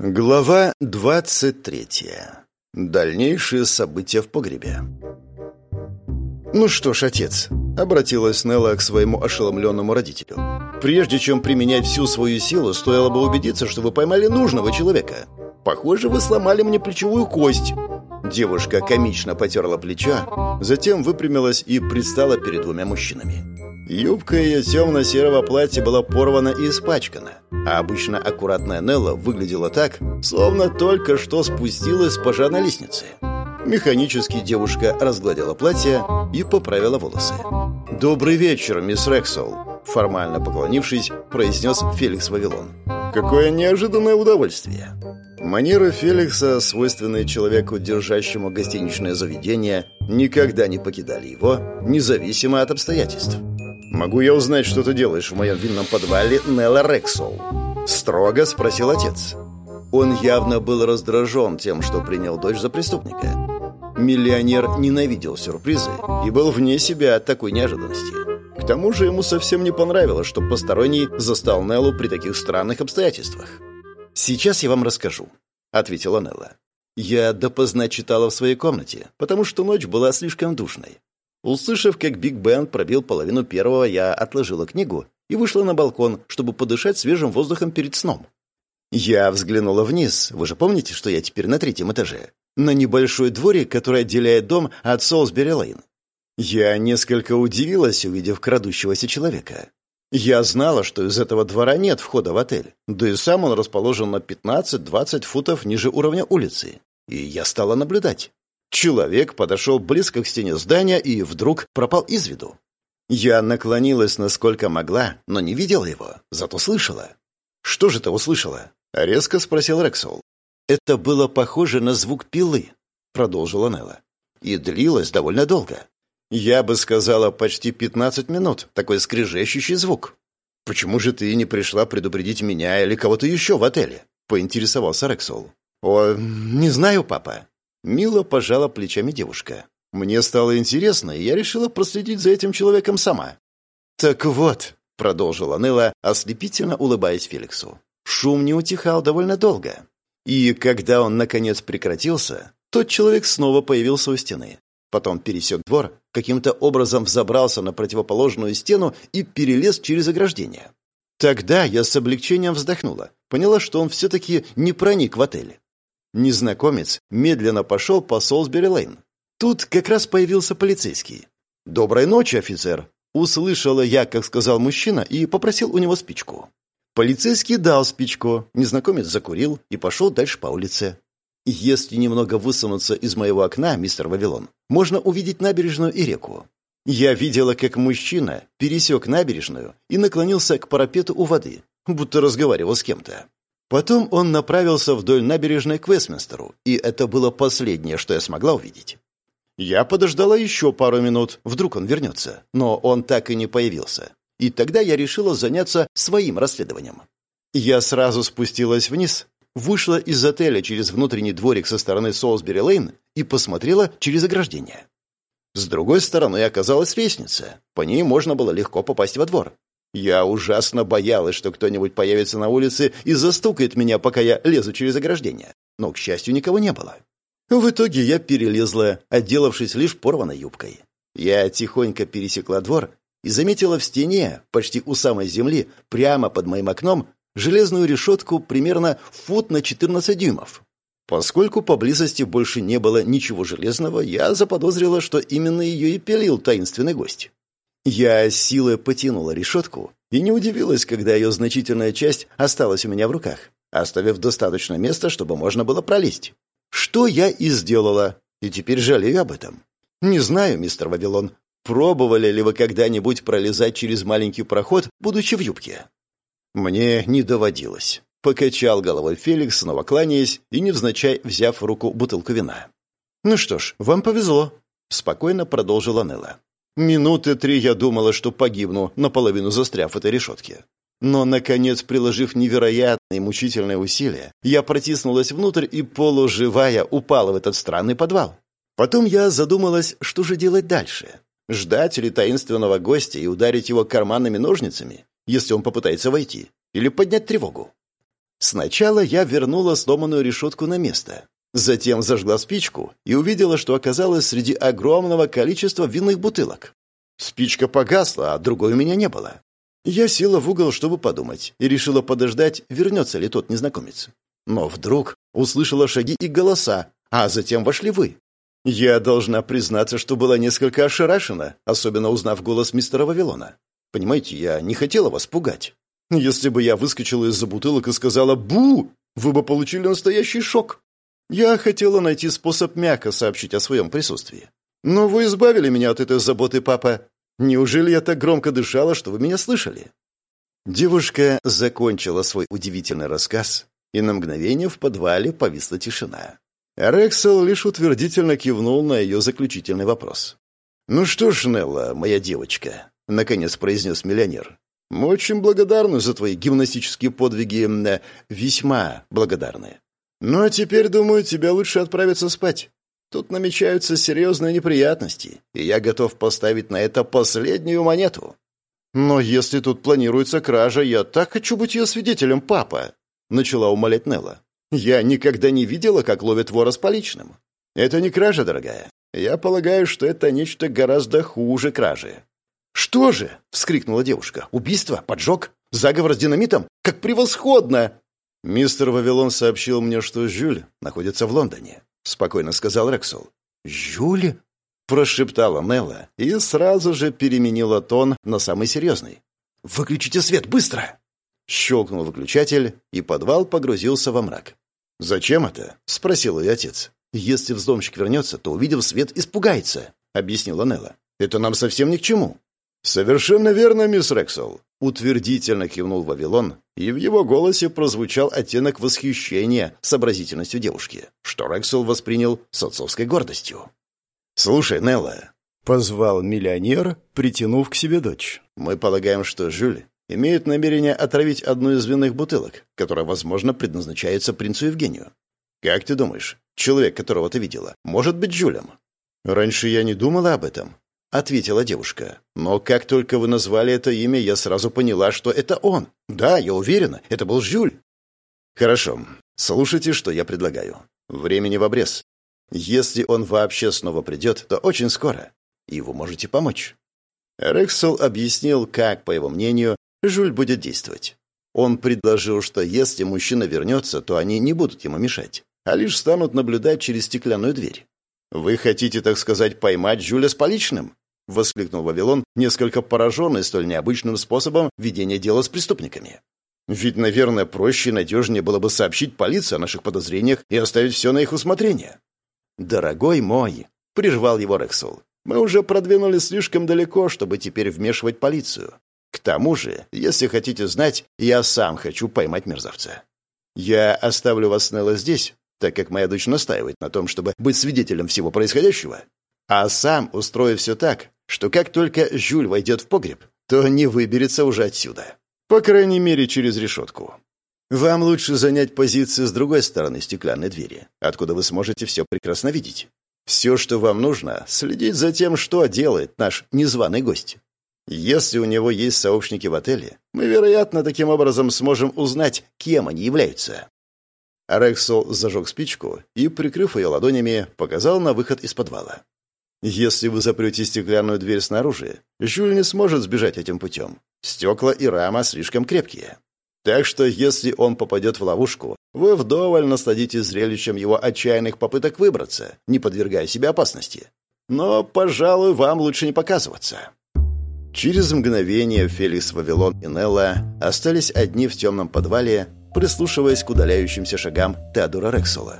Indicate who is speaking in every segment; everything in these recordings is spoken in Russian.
Speaker 1: Глава 23. Дальнейшие события в погребе. «Ну что ж, отец», — обратилась Нелла к своему ошеломленному родителю. «Прежде чем применять всю свою силу, стоило бы убедиться, что вы поймали нужного человека. Похоже, вы сломали мне плечевую кость». Девушка комично потерла плечо, затем выпрямилась и предстала перед двумя мужчинами. Юбка ее темно-серого платья была порвана и испачкана, а обычно аккуратная Нелла выглядела так, словно только что спустилась с пожарной лестницы. Механически девушка разгладила платье и поправила волосы. «Добрый вечер, мисс Рексол», — формально поклонившись, произнес Феликс Вавилон. «Какое неожиданное удовольствие!» Манеры Феликса, свойственные человеку, держащему гостиничное заведение, никогда не покидали его, независимо от обстоятельств. «Могу я узнать, что ты делаешь в моем винном подвале, Нелла Рексол?» Строго спросил отец. Он явно был раздражен тем, что принял дочь за преступника. Миллионер ненавидел сюрпризы и был вне себя от такой неожиданности. К тому же ему совсем не понравилось, что посторонний застал Неллу при таких странных обстоятельствах. «Сейчас я вам расскажу», — ответила Нелла. «Я допоздна читала в своей комнате, потому что ночь была слишком душной. Услышав, как Биг Бен пробил половину первого, я отложила книгу и вышла на балкон, чтобы подышать свежим воздухом перед сном. Я взглянула вниз. Вы же помните, что я теперь на третьем этаже? На небольшой дворик, который отделяет дом от Солсбери-Лейн. Я несколько удивилась, увидев крадущегося человека. Я знала, что из этого двора нет входа в отель, да и сам он расположен на 15-20 футов ниже уровня улицы. И я стала наблюдать. Человек подошел близко к стене здания и вдруг пропал из виду. Я наклонилась насколько могла, но не видела его, зато слышала. «Что же ты услышала?» — резко спросил Рексол. «Это было похоже на звук пилы», — продолжила Нелла. «И длилось довольно долго. Я бы сказала, почти пятнадцать минут, такой скрежещущий звук». «Почему же ты не пришла предупредить меня или кого-то еще в отеле?» — поинтересовался Рексол. «О, не знаю, папа. Мило пожала плечами девушка. Мне стало интересно, и я решила проследить за этим человеком сама. «Так вот», — продолжила Нелла, ослепительно улыбаясь Феликсу, «шум не утихал довольно долго. И когда он, наконец, прекратился, тот человек снова появился у стены. Потом пересек двор, каким-то образом взобрался на противоположную стену и перелез через ограждение. Тогда я с облегчением вздохнула, поняла, что он все-таки не проник в отель. Незнакомец медленно пошел по Солсбери-Лейн. Тут как раз появился полицейский. «Доброй ночи, офицер!» Услышала я, как сказал мужчина, и попросил у него спичку. Полицейский дал спичку, незнакомец закурил и пошел дальше по улице. Если немного высунуться из моего окна, мистер Вавилон, можно увидеть набережную и реку. Я видела, как мужчина пересек набережную и наклонился к парапету у воды, будто разговаривал с кем-то. Потом он направился вдоль набережной к Вестминстеру, и это было последнее, что я смогла увидеть. Я подождала еще пару минут, вдруг он вернется, но он так и не появился. И тогда я решила заняться своим расследованием. Я сразу спустилась вниз, вышла из отеля через внутренний дворик со стороны Солсбери-Лейн и посмотрела через ограждение. С другой стороны оказалась лестница. По ней можно было легко попасть во двор. Я ужасно боялась, что кто-нибудь появится на улице и застукает меня, пока я лезу через ограждение. Но, к счастью, никого не было. В итоге я перелезла, отделавшись лишь порванной юбкой. Я тихонько пересекла двор и заметила в стене, почти у самой земли, прямо под моим окном, железную решетку примерно фут на 14 дюймов. Поскольку поблизости больше не было ничего железного, я заподозрила, что именно ее и пилил таинственный гость. Я силой потянула решетку и не удивилась, когда ее значительная часть осталась у меня в руках, оставив достаточно места, чтобы можно было пролезть. Что я и сделала, и теперь жалею об этом. Не знаю, мистер Вавилон, пробовали ли вы когда-нибудь пролезать через маленький проход, будучи в юбке? Мне не доводилось. Покачал головой Феликс, снова кланяясь и невзначай взяв в руку бутылку вина. «Ну что ж, вам повезло», — спокойно продолжила Нелла. Минуты три я думала, что погибну, наполовину застряв в этой решетке. Но, наконец, приложив невероятные мучительные усилия, я протиснулась внутрь и, полуживая, упала в этот странный подвал. Потом я задумалась, что же делать дальше. Ждать ли таинственного гостя и ударить его карманными ножницами, если он попытается войти, или поднять тревогу? Сначала я вернула сломанную решетку на место. Затем зажгла спичку и увидела, что оказалась среди огромного количества винных бутылок. Спичка погасла, а другой у меня не было. Я села в угол, чтобы подумать, и решила подождать, вернется ли тот незнакомец. Но вдруг услышала шаги и голоса, а затем вошли вы. Я должна признаться, что была несколько ошарашена, особенно узнав голос мистера Вавилона. Понимаете, я не хотела вас пугать. Если бы я выскочила из-за бутылок и сказала «Бу!», вы бы получили настоящий шок. Я хотела найти способ мягко сообщить о своем присутствии. Но вы избавили меня от этой заботы, папа. Неужели я так громко дышала, что вы меня слышали?» Девушка закончила свой удивительный рассказ, и на мгновение в подвале повисла тишина. Рексел лишь утвердительно кивнул на ее заключительный вопрос. «Ну что ж, Нелла, моя девочка», — наконец произнес миллионер, «мы очень благодарны за твои гимнастические подвиги, весьма благодарны. Ну а теперь, думаю, тебе лучше отправиться спать. Тут намечаются серьезные неприятности, и я готов поставить на это последнюю монету». «Но если тут планируется кража, я так хочу быть ее свидетелем, папа», — начала умолять Нелла. Я никогда не видела, как ловят вора с поличным. Это не кража, дорогая. Я полагаю, что это нечто гораздо хуже кражи. Что же? вскрикнула девушка. Убийство, поджог, заговор с динамитом? Как превосходно! Мистер Вавилон сообщил мне, что Жюль находится в Лондоне, спокойно сказал Рексел. Жюль? прошептала Нелла и сразу же переменила тон на самый серьезный. «Выключите свет, быстро!» Щелкнул выключатель, и подвал погрузился во мрак. «Зачем это?» — спросил ее отец. «Если взломщик вернется, то, увидев свет, испугается», — объяснила Нелла. «Это нам совсем ни к чему». «Совершенно верно, мисс Рексел», — утвердительно кивнул Вавилон, и в его голосе прозвучал оттенок восхищения сообразительностью девушки, что Рексел воспринял с отцовской гордостью. «Слушай, Нелла», — позвал миллионер, притянув к себе дочь, — «мы полагаем, что Жюль имеют намерение отравить одну из винных бутылок, которая, возможно, предназначается принцу Евгению. Как ты думаешь, человек, которого ты видела, может быть Жюлем? Раньше я не думала об этом, ответила девушка. Но как только вы назвали это имя, я сразу поняла, что это он. Да, я уверена, это был Жюль. Хорошо. Слушайте, что я предлагаю. Времени в обрез. Если он вообще снова придет, то очень скоро. И вы можете помочь. Рексел объяснил, как, по его мнению, Жюль будет действовать. Он предложил, что если мужчина вернется, то они не будут ему мешать, а лишь станут наблюдать через стеклянную дверь. «Вы хотите, так сказать, поймать Жюля с поличным?» — воскликнул Вавилон, несколько пораженный столь необычным способом ведения дела с преступниками. «Ведь, наверное, проще и надежнее было бы сообщить полиции о наших подозрениях и оставить все на их усмотрение». «Дорогой мой», — прервал его Рексел, — «мы уже продвинулись слишком далеко, чтобы теперь вмешивать полицию. К тому же, если хотите знать, я сам хочу поймать мерзавца. Я оставлю вас, Нелла, здесь, так как моя дочь настаивает на том, чтобы быть свидетелем всего происходящего, а сам устрою все так, что как только Жюль войдет в погреб, то не выберется уже отсюда. По крайней мере, через решетку. Вам лучше занять позицию с другой стороны стеклянной двери, откуда вы сможете все прекрасно видеть. Все, что вам нужно, следить за тем, что делает наш незваный гость. Если у него есть сообщники в отеле, мы, вероятно, таким образом сможем узнать, кем они являются». Рексел зажег спичку и, прикрыв ее ладонями, показал на выход из подвала. «Если вы запрете стеклянную дверь снаружи, Жюль не сможет сбежать этим путем. Стекла и рама слишком крепкие. Так что, если он попадет в ловушку, вы вдоволь насладитесь зрелищем его отчаянных попыток выбраться, не подвергая себя опасности. Но, пожалуй, вам лучше не показываться». Через мгновение Феликс Вавилон и Нелла остались одни в темном подвале, прислушиваясь к удаляющимся шагам Теодора Рексола.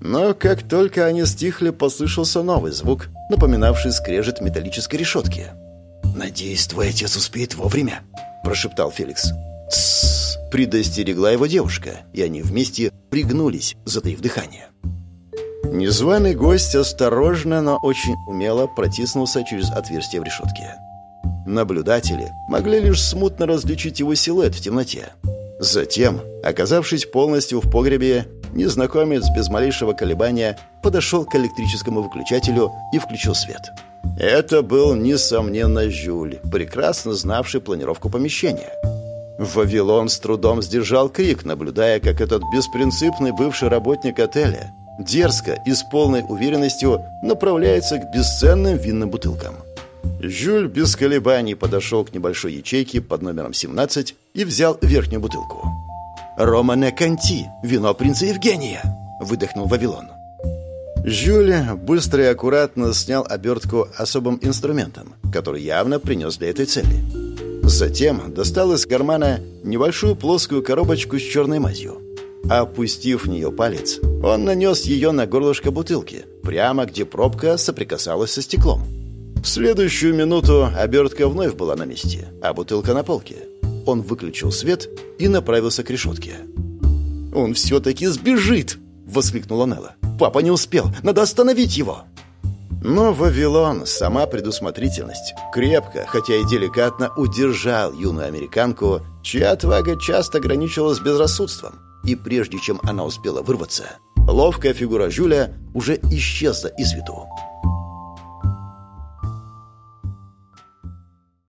Speaker 1: Но как только они стихли, послышался новый звук, напоминавший скрежет металлической решетки. «Надеюсь, твой отец успеет вовремя», – прошептал Феликс. «Тссс!» – предостерегла его девушка, и они вместе пригнулись, затаив дыхание. Незваный гость осторожно, но очень умело протиснулся через отверстие в решетке. Наблюдатели могли лишь смутно различить его силуэт в темноте. Затем, оказавшись полностью в погребе, незнакомец без малейшего колебания подошел к электрическому выключателю и включил свет. Это был, несомненно, Жюль, прекрасно знавший планировку помещения. Вавилон с трудом сдержал крик, наблюдая, как этот беспринципный бывший работник отеля дерзко и с полной уверенностью направляется к бесценным винным бутылкам. Жюль без колебаний подошел к небольшой ячейке под номером 17 и взял верхнюю бутылку. «Романе Канти, вино принца Евгения!» — выдохнул Вавилон. Жюль быстро и аккуратно снял обертку особым инструментом, который явно принес для этой цели. Затем достал из кармана небольшую плоскую коробочку с черной мазью. Опустив в нее палец, он нанес ее на горлышко бутылки, прямо где пробка соприкасалась со стеклом. В следующую минуту обертка вновь была на месте, а бутылка на полке. Он выключил свет и направился к решетке. «Он все-таки сбежит!» — воскликнула Нелла. «Папа не успел! Надо остановить его!» Но Вавилон, сама предусмотрительность, крепко, хотя и деликатно удержал юную американку, чья отвага часто граничилась безрассудством. И прежде чем она успела вырваться, ловкая фигура Жюля уже исчезла из виду.